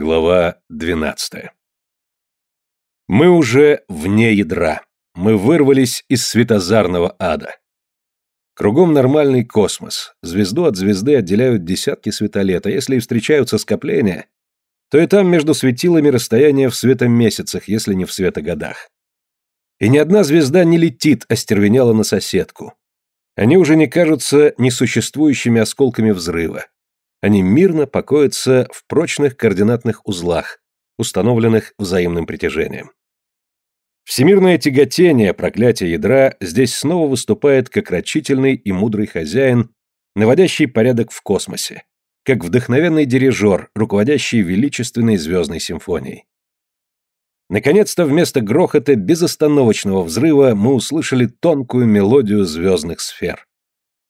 Глава 12. Мы уже вне ядра. Мы вырвались из светозарного ада. Кругом нормальный космос. Звезду от звезды отделяют десятки светолет, а если и встречаются скопления, то и там между светилами расстояние в светомесяцах, если не в светогодах. И ни одна звезда не летит, остервенела на соседку. Они уже не кажутся несуществующими осколками взрыва. Они мирно покоятся в прочных координатных узлах, установленных взаимным притяжением. Всемирное тяготение, проклятие ядра, здесь снова выступает как рачительный и мудрый хозяин, наводящий порядок в космосе, как вдохновенный дирижер, руководящий величественной звездной симфонией. Наконец-то вместо грохота безостановочного взрыва мы услышали тонкую мелодию звездных сфер.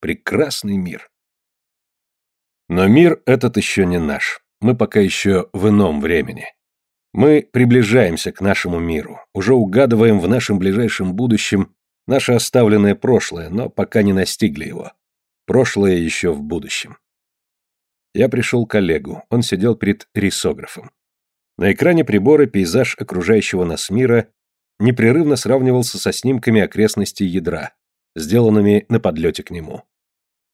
Прекрасный мир. Но мир этот еще не наш. Мы пока еще в ином времени. Мы приближаемся к нашему миру, уже угадываем в нашем ближайшем будущем наше оставленное прошлое, но пока не настигли его. Прошлое еще в будущем. Я пришел к Олегу, он сидел перед рисографом. На экране прибора пейзаж окружающего нас мира непрерывно сравнивался со снимками окрестностей ядра, сделанными на подлете к нему.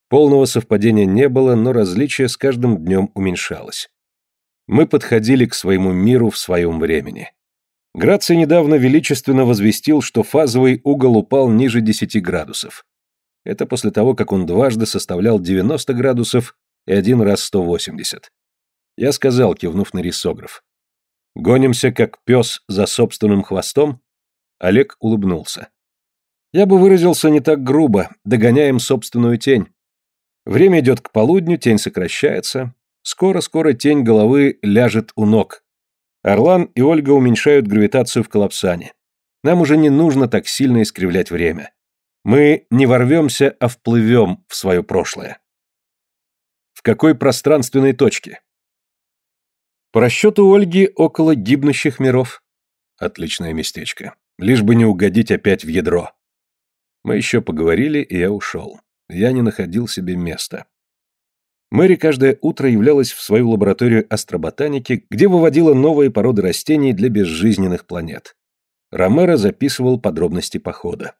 Полного совпадения не было, но различие с каждым днем уменьшалось. Мы подходили к своему миру в своем времени. Граций недавно величественно возвестил, что фазовый угол упал ниже 10 градусов. Это после того, как он дважды составлял 90 градусов и один раз 180. Я сказал, кивнув на рисограф. «Гонимся, как пес, за собственным хвостом?» Олег улыбнулся. «Я бы выразился не так грубо, догоняем собственную тень. Время идет к полудню, тень сокращается. Скоро-скоро тень головы ляжет у ног. Орлан и Ольга уменьшают гравитацию в коллапсане. Нам уже не нужно так сильно искривлять время. Мы не ворвемся, а вплывем в свое прошлое. В какой пространственной точке? По расчету Ольги, около гибнущих миров. Отличное местечко. Лишь бы не угодить опять в ядро. Мы еще поговорили, и я ушел. Я не находил себе места. Мэри каждое утро являлась в свою лабораторию астроботаники, где выводила новые породы растений для безжизненных планет. Ромеро записывал подробности похода.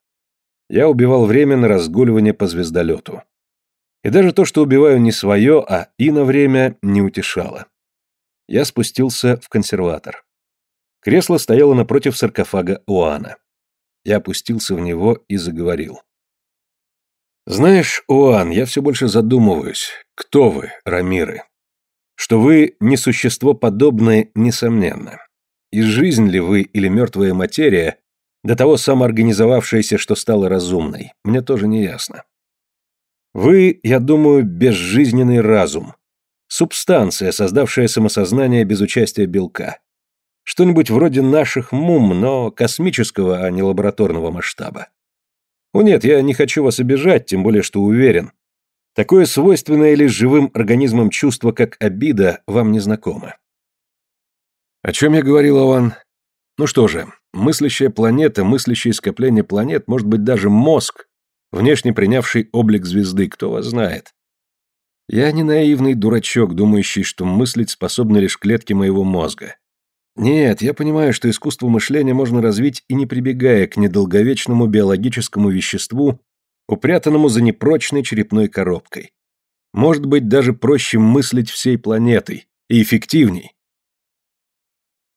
Я убивал время на разгуливание по звездолету. И даже то, что убиваю не свое, а и на время, не утешало. Я спустился в консерватор. Кресло стояло напротив саркофага Уана. Я опустился в него и заговорил. Знаешь, Уан, я все больше задумываюсь, кто вы, Рамиры? Что вы не существо подобное, несомненно. И жизнь ли вы или мертвая материя, до того самоорганизовавшаяся, что стала разумной, мне тоже не ясно. Вы, я думаю, безжизненный разум. Субстанция, создавшая самосознание без участия белка. Что-нибудь вроде наших мум, но космического, а не лабораторного масштаба. О нет, я не хочу вас обижать, тем более что уверен. Такое свойственное лишь живым организмам чувство, как обида, вам не знакомо. О чем я говорил, Ован? Ну что же, мыслящая планета, мыслящее скопление планет, может быть даже мозг, внешне принявший облик звезды, кто вас знает. Я не наивный дурачок, думающий, что мыслить способны лишь клетки моего мозга. Нет, я понимаю, что искусство мышления можно развить и не прибегая к недолговечному биологическому веществу, упрятанному за непрочной черепной коробкой. Может быть, даже проще мыслить всей планетой, и эффективней.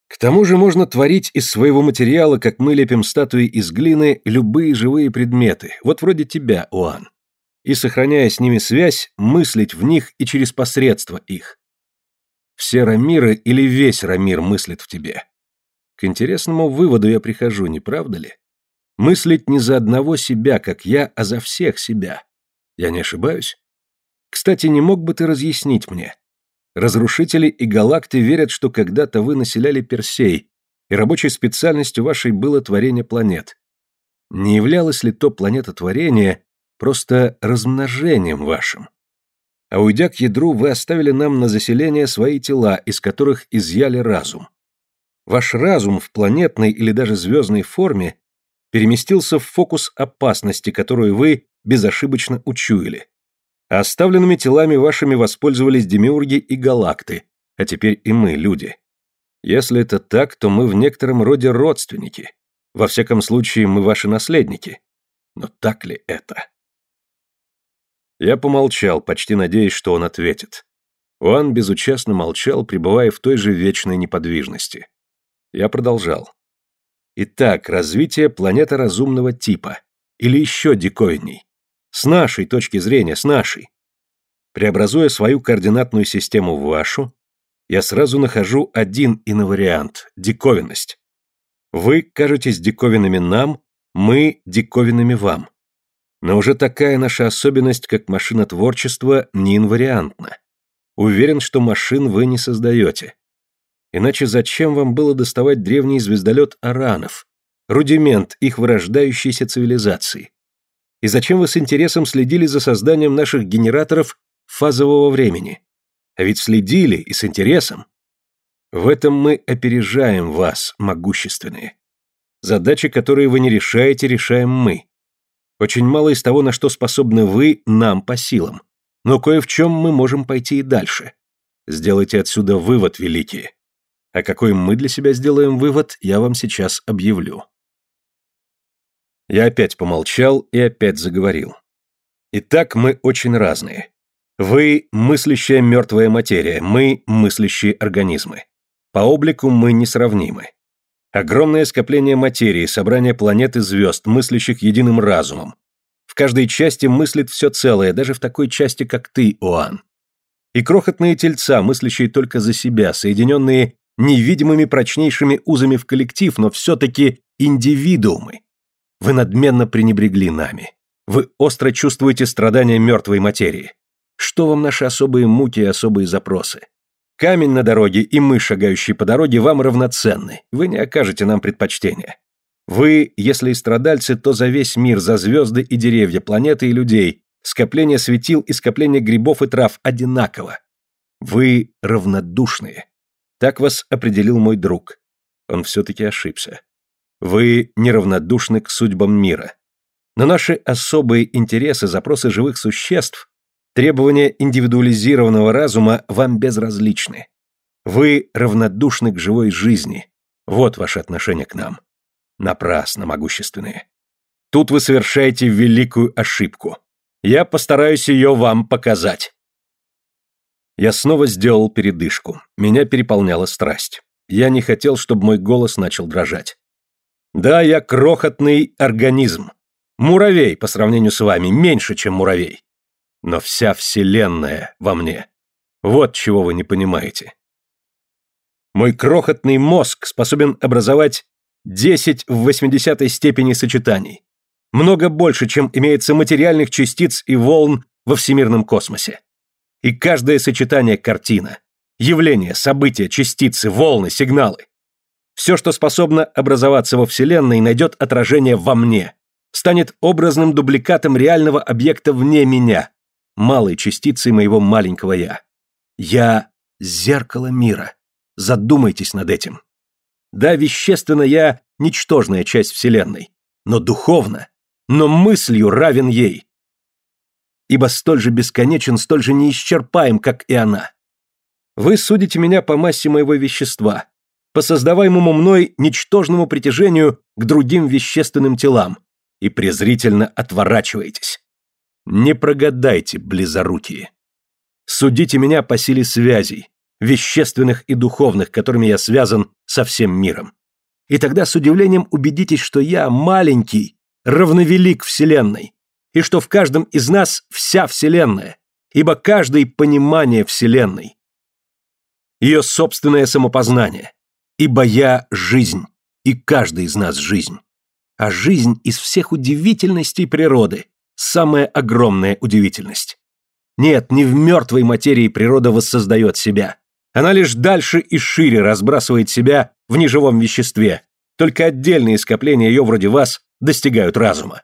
К тому же можно творить из своего материала, как мы лепим статуи из глины, любые живые предметы, вот вроде тебя, Уан. И, сохраняя с ними связь, мыслить в них и через посредство их. Все Рамиры или весь Рамир мыслит в тебе? К интересному выводу я прихожу, не правда ли? Мыслить не за одного себя, как я, а за всех себя. Я не ошибаюсь? Кстати, не мог бы ты разъяснить мне? Разрушители и галакты верят, что когда-то вы населяли Персей, и рабочей специальностью вашей было творение планет. Не являлось ли то планетотворение просто размножением вашим? А уйдя к ядру, вы оставили нам на заселение свои тела, из которых изъяли разум. Ваш разум в планетной или даже звездной форме переместился в фокус опасности, которую вы безошибочно учуяли. А оставленными телами вашими воспользовались демиурги и галакты, а теперь и мы, люди. Если это так, то мы в некотором роде родственники. Во всяком случае, мы ваши наследники. Но так ли это? Я помолчал, почти надеясь, что он ответит. Уан безучастно молчал, пребывая в той же вечной неподвижности. Я продолжал. Итак, развитие планеты разумного типа. Или еще диковинней. С нашей точки зрения, с нашей. Преобразуя свою координатную систему в вашу, я сразу нахожу один инвариант – диковинность. Вы кажетесь диковинными нам, мы – диковинными вам. Но уже такая наша особенность, как машина творчества, не инвариантна. Уверен, что машин вы не создаете. Иначе зачем вам было доставать древний звездолет Аранов, рудимент их вырождающейся цивилизации? И зачем вы с интересом следили за созданием наших генераторов фазового времени? А ведь следили и с интересом. В этом мы опережаем вас, могущественные. Задачи, которые вы не решаете, решаем мы. Очень мало из того, на что способны вы, нам по силам. Но кое в чем мы можем пойти и дальше. Сделайте отсюда вывод, великие. А какой мы для себя сделаем вывод, я вам сейчас объявлю. Я опять помолчал и опять заговорил. Итак, мы очень разные. Вы – мыслящая мертвая материя, мы – мыслящие организмы. По облику мы несравнимы. Огромное скопление материи, собрание планет и звезд, мыслящих единым разумом. В каждой части мыслит все целое, даже в такой части, как ты, Оан. И крохотные тельца, мыслящие только за себя, соединенные невидимыми прочнейшими узами в коллектив, но все-таки индивидуумы. Вы надменно пренебрегли нами. Вы остро чувствуете страдания мертвой материи. Что вам наши особые муки и особые запросы? Камень на дороге и мы, шагающие по дороге, вам равноценны. Вы не окажете нам предпочтения. Вы, если и страдальцы, то за весь мир, за звезды и деревья, планеты и людей, скопление светил и скопление грибов и трав одинаково. Вы равнодушные. Так вас определил мой друг. Он все-таки ошибся. Вы неравнодушны к судьбам мира. Но наши особые интересы, запросы живых существ Требования индивидуализированного разума вам безразличны. Вы равнодушны к живой жизни. Вот ваше отношение к нам. Напрасно, могущественные. Тут вы совершаете великую ошибку. Я постараюсь ее вам показать. Я снова сделал передышку. Меня переполняла страсть. Я не хотел, чтобы мой голос начал дрожать. Да, я крохотный организм. Муравей по сравнению с вами, меньше, чем муравей но вся вселенная во мне. Вот чего вы не понимаете. Мой крохотный мозг способен образовать 10 в 80 степени сочетаний. Много больше, чем имеется материальных частиц и волн во всемирном космосе. И каждое сочетание – картина. Явления, события, частицы, волны, сигналы. Все, что способно образоваться во Вселенной, найдет отражение во мне, станет образным дубликатом реального объекта вне меня, малой частицей моего маленького «я». Я — зеркало мира. Задумайтесь над этим. Да, вещественно я — ничтожная часть Вселенной, но духовно, но мыслью равен ей. Ибо столь же бесконечен, столь же неисчерпаем, как и она. Вы судите меня по массе моего вещества, по создаваемому мной ничтожному притяжению к другим вещественным телам, и презрительно отворачиваетесь. Не прогадайте, близорукие. Судите меня по силе связей, вещественных и духовных, которыми я связан со всем миром. И тогда с удивлением убедитесь, что я маленький, равновелик Вселенной, и что в каждом из нас вся Вселенная, ибо каждый понимание Вселенной. Ее собственное самопознание, ибо я – жизнь, и каждый из нас – жизнь. А жизнь из всех удивительностей природы самая огромная удивительность. Нет, не в мертвой материи природа воссоздает себя. Она лишь дальше и шире разбрасывает себя в неживом веществе. Только отдельные скопления ее вроде вас достигают разума.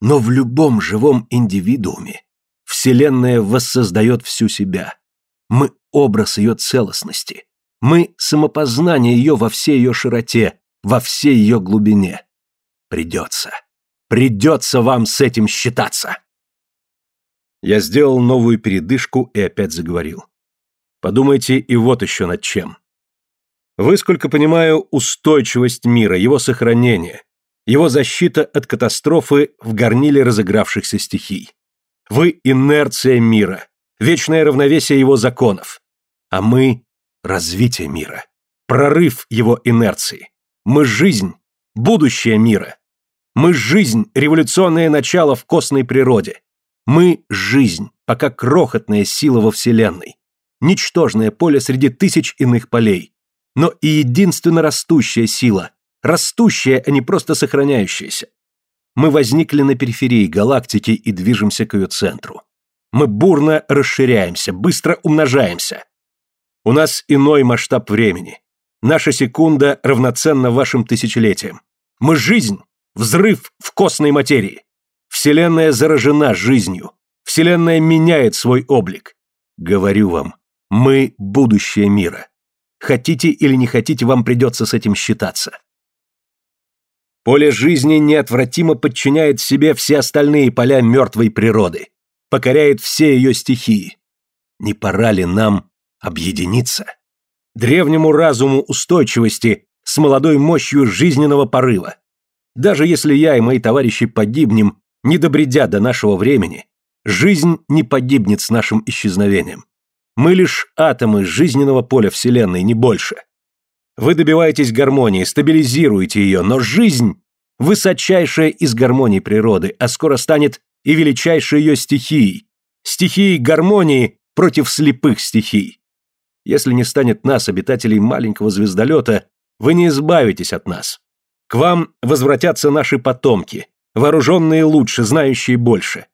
Но в любом живом индивидууме Вселенная воссоздает всю себя. Мы образ ее целостности. Мы самопознание ее во всей ее широте, во всей ее глубине. Придется. Придется вам с этим считаться. Я сделал новую передышку и опять заговорил. Подумайте и вот еще над чем. Вы, сколько понимаю, устойчивость мира, его сохранение, его защита от катастрофы в горниле разыгравшихся стихий. Вы – инерция мира, вечное равновесие его законов. А мы – развитие мира, прорыв его инерции. Мы – жизнь, будущее мира. Мы – жизнь, революционное начало в костной природе. Мы – жизнь, пока крохотная сила во Вселенной. Ничтожное поле среди тысяч иных полей но и единственно растущая сила, растущая, а не просто сохраняющаяся. Мы возникли на периферии галактики и движемся к ее центру. Мы бурно расширяемся, быстро умножаемся. У нас иной масштаб времени. Наша секунда равноценна вашим тысячелетиям. Мы жизнь, взрыв в костной материи. Вселенная заражена жизнью. Вселенная меняет свой облик. Говорю вам, мы будущее мира. Хотите или не хотите, вам придется с этим считаться. Поле жизни неотвратимо подчиняет себе все остальные поля мертвой природы, покоряет все ее стихии. Не пора ли нам объединиться? Древнему разуму устойчивости с молодой мощью жизненного порыва. Даже если я и мои товарищи погибнем, не добредя до нашего времени, жизнь не погибнет с нашим исчезновением. Мы лишь атомы жизненного поля Вселенной, не больше. Вы добиваетесь гармонии, стабилизируете ее, но жизнь – высочайшая из гармоний природы, а скоро станет и величайшей ее стихией. Стихией гармонии против слепых стихий. Если не станет нас, обитателей маленького звездолета, вы не избавитесь от нас. К вам возвратятся наши потомки, вооруженные лучше, знающие больше.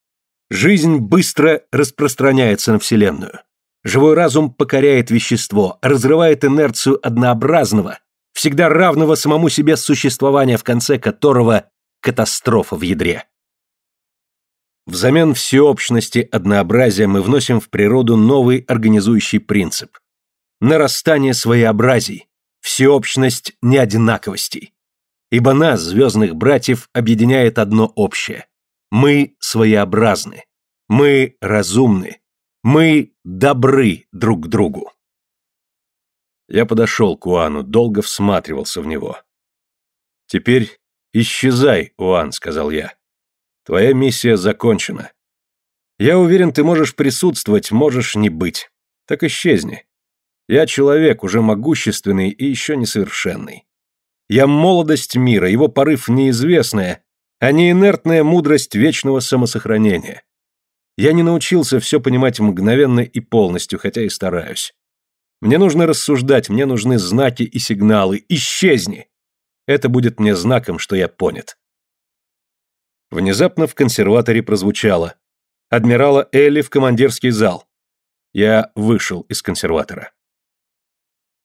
Жизнь быстро распространяется на Вселенную. Живой разум покоряет вещество, разрывает инерцию однообразного, всегда равного самому себе существования, в конце которого катастрофа в ядре. Взамен всеобщности однообразия мы вносим в природу новый организующий принцип. Нарастание своеобразий, всеобщность неодинаковостей. Ибо нас, звездных братьев, объединяет одно общее. Мы своеобразны. Мы разумны. Мы добры друг к другу. Я подошел к Уану, долго всматривался в него. «Теперь исчезай, Уан», — сказал я. «Твоя миссия закончена. Я уверен, ты можешь присутствовать, можешь не быть. Так исчезни. Я человек, уже могущественный и еще несовершенный. Я молодость мира, его порыв неизвестная, а не инертная мудрость вечного самосохранения. Я не научился все понимать мгновенно и полностью, хотя и стараюсь. Мне нужно рассуждать, мне нужны знаки и сигналы. Исчезни! Это будет мне знаком, что я понят. Внезапно в консерваторе прозвучало. Адмирала Элли в командирский зал. Я вышел из консерватора.